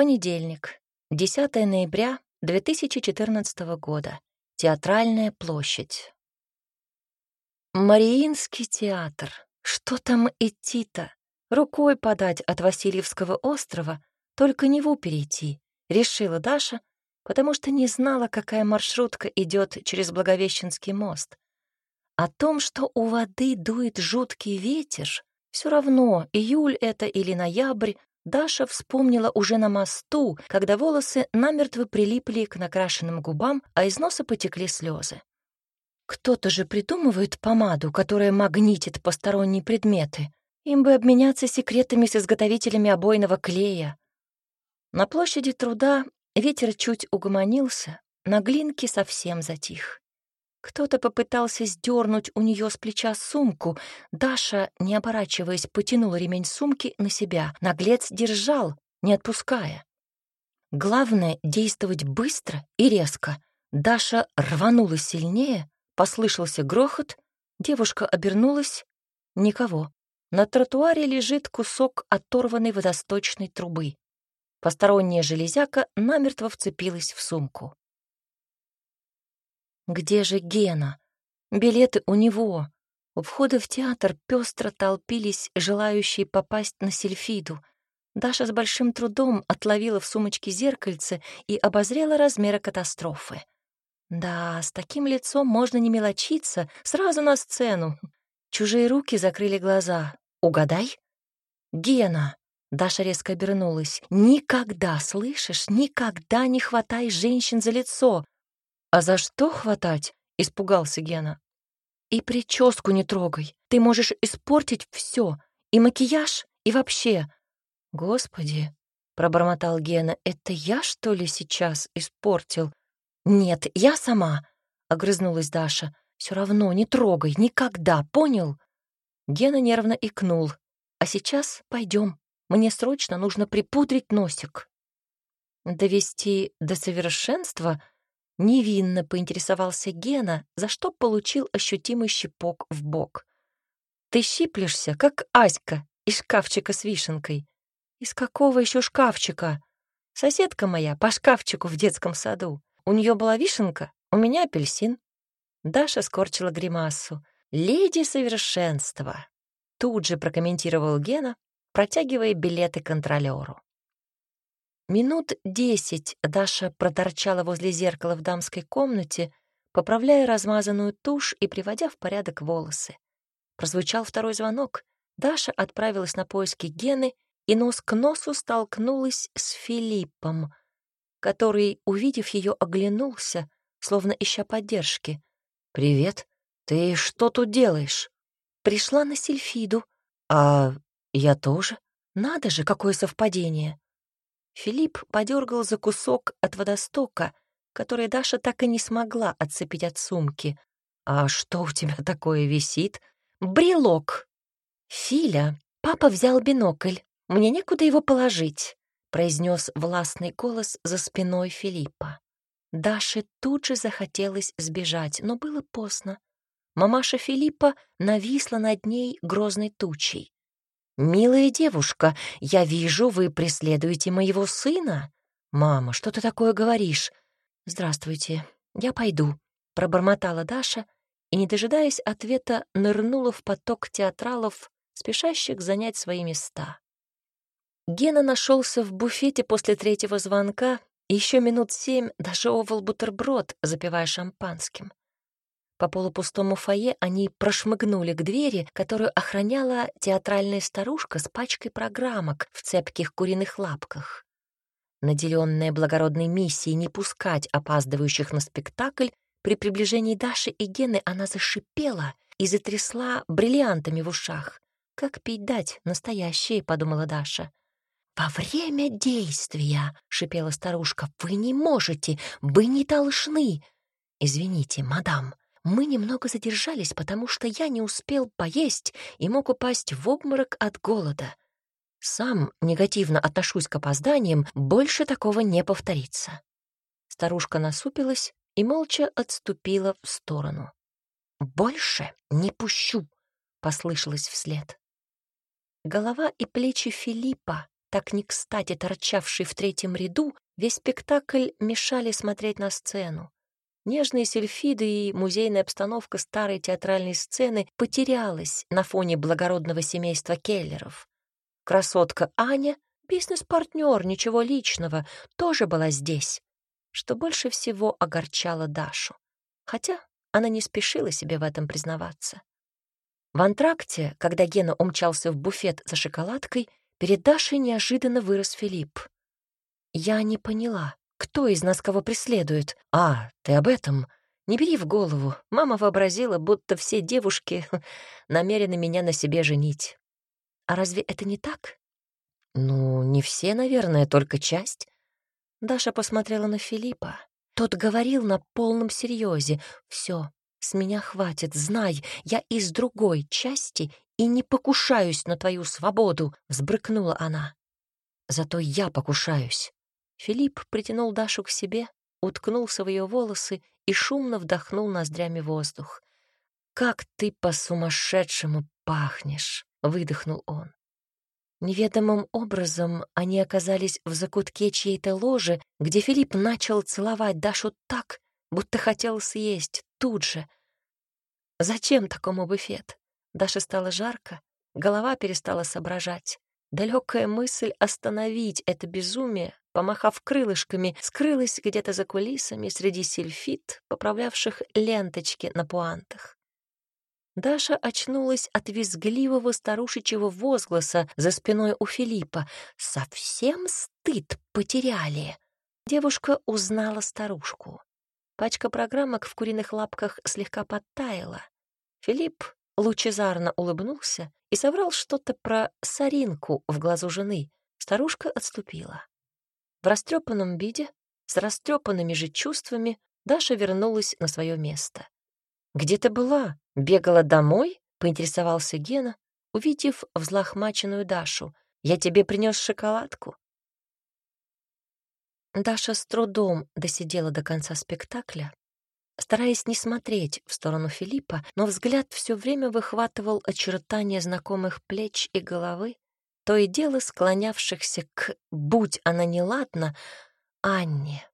Понедельник, 10 ноября 2014 года. Театральная площадь. Мариинский театр. Что там идти-то? Рукой подать от Васильевского острова, только Неву перейти, решила Даша, потому что не знала, какая маршрутка идет через Благовещенский мост. О том, что у воды дует жуткий ветер, все равно, июль это или ноябрь, Даша вспомнила уже на мосту, когда волосы намертво прилипли к накрашенным губам, а из носа потекли слезы. Кто-то же придумывает помаду, которая магнитит посторонние предметы. Им бы обменяться секретами с изготовителями обойного клея. На площади труда ветер чуть угомонился, на глинке совсем затих. Кто-то попытался сдернуть у нее с плеча сумку. Даша, не оборачиваясь, потянула ремень сумки на себя. Наглец держал, не отпуская. Главное — действовать быстро и резко. Даша рванула сильнее, послышался грохот, девушка обернулась — никого. На тротуаре лежит кусок оторванной водосточной трубы. Посторонняя железяка намертво вцепилась в сумку. Где же Гена? Билеты у него. У входа в театр пестро толпились желающие попасть на сельфиду. Даша с большим трудом отловила в сумочке зеркальце и обозрела размеры катастрофы. Да, с таким лицом можно не мелочиться, сразу на сцену. Чужие руки закрыли глаза. Угадай? Гена. Даша резко обернулась. «Никогда, слышишь, никогда не хватай женщин за лицо. «А за что хватать?» — испугался Гена. «И прическу не трогай. Ты можешь испортить все, и макияж, и вообще». «Господи!» — пробормотал Гена. «Это я, что ли, сейчас испортил?» «Нет, я сама», — огрызнулась Даша. «Все равно не трогай, никогда, понял?» Гена нервно икнул. «А сейчас пойдем. Мне срочно нужно припудрить носик». Довести до совершенства Невинно поинтересовался Гена, за что получил ощутимый щипок в бок. «Ты щиплешься, как Аська из шкафчика с вишенкой». «Из какого еще шкафчика?» «Соседка моя по шкафчику в детском саду. У нее была вишенка, у меня апельсин». Даша скорчила гримасу. «Леди совершенства!» Тут же прокомментировал Гена, протягивая билеты контролеру. Минут десять Даша проторчала возле зеркала в дамской комнате, поправляя размазанную тушь и приводя в порядок волосы. Прозвучал второй звонок. Даша отправилась на поиски Гены и нос к носу столкнулась с Филиппом, который, увидев ее, оглянулся, словно ища поддержки. «Привет. Ты что тут делаешь?» «Пришла на сельфиду». «А я тоже? Надо же, какое совпадение!» Филипп подергал за кусок от водостока, который Даша так и не смогла отцепить от сумки. «А что у тебя такое висит?» «Брелок!» «Филя, папа взял бинокль. Мне некуда его положить», — произнес властный голос за спиной Филиппа. Даше тут же захотелось сбежать, но было поздно. Мамаша Филиппа нависла над ней грозной тучей. «Милая девушка, я вижу, вы преследуете моего сына. Мама, что ты такое говоришь?» «Здравствуйте, я пойду», — пробормотала Даша и, не дожидаясь ответа, нырнула в поток театралов, спешащих занять свои места. Гена нашелся в буфете после третьего звонка и еще минут семь дожевывал бутерброд, запивая шампанским. По полупустому фойе они прошмыгнули к двери, которую охраняла театральная старушка с пачкой программок в цепких куриных лапках. Наделенная благородной миссией не пускать опаздывающих на спектакль, при приближении Даши и Гены она зашипела и затрясла бриллиантами в ушах. «Как пить дать, настоящие», — подумала Даша. «Во время действия», — шипела старушка, — «вы не можете, вы не должны». «Извините, мадам», мы немного задержались, потому что я не успел поесть и мог упасть в обморок от голода. Сам негативно отношусь к опозданиям, больше такого не повторится. Старушка насупилась и молча отступила в сторону. «Больше не пущу», — послышалось вслед. Голова и плечи Филиппа так не кстати торчавший в третьем ряду, весь спектакль мешали смотреть на сцену. Нежные сельфиды и музейная обстановка старой театральной сцены потерялась на фоне благородного семейства Келлеров. Красотка Аня, бизнес-партнер, ничего личного, тоже была здесь, что больше всего огорчало Дашу. Хотя она не спешила себе в этом признаваться. В антракте, когда Гена умчался в буфет за шоколадкой, перед Дашей неожиданно вырос Филипп. Я не поняла, кто из нас кого преследует. А, ты об этом? Не бери в голову. Мама вообразила, будто все девушки намерены меня на себе женить. А разве это не так? Ну, не все, наверное, только часть. Даша посмотрела на Филиппа. Тот говорил на полном серьезе. Все, с меня хватит, знай, я из другой части и не покушаюсь на твою свободу, взбрыкнула она. Зато я покушаюсь. Филипп притянул Дашу к себе, уткнулся в ее волосы и шумно вдохнул ноздрями воздух. «Как ты по-сумасшедшему пахнешь!» — выдохнул он. Неведомым образом они оказались в закутке чьей-то ложи, где Филипп начал целовать Дашу так, будто хотел съесть тут же. Зачем такому буфет? Даше стало жарко, голова перестала соображать. Далекая мысль остановить это безумие, помахав крылышками, скрылась где-то за кулисами среди сельфит, поправлявших ленточки на пуантах. Даша очнулась от визгливого старушечьего возгласа за спиной у Филиппа. «Совсем стыд потеряли!» Девушка узнала старушку. Пачка программок в куриных лапках слегка подтаяла. Филипп лучезарно улыбнулся и соврал что-то про соринку в глазу жены. Старушка отступила. В растрепанном виде, с растрепанными же чувствами, Даша вернулась на свое место. «Где ты была? Бегала домой?» — поинтересовался Гена, увидев взлохмаченную Дашу. «Я тебе принес шоколадку». Даша с трудом досидела до конца спектакля, стараясь не смотреть в сторону Филиппа, но взгляд все время выхватывал очертания знакомых плеч и головы, то и дело склонявшихся к «будь она неладна» Анне.